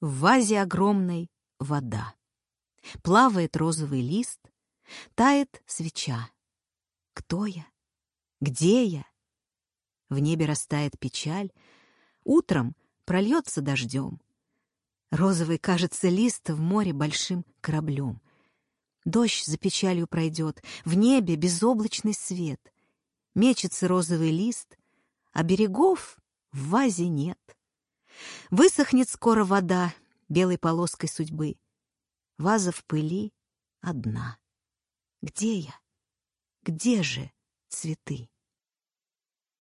В вазе огромной вода. Плавает розовый лист, тает свеча. Кто я? Где я? В небе растает печаль, утром прольется дождем. Розовый кажется лист в море большим кораблем. Дождь за печалью пройдет, в небе безоблачный свет. Мечется розовый лист, а берегов в вазе нет. Высохнет скоро вода белой полоской судьбы. Ваза в пыли одна. Где я? Где же цветы?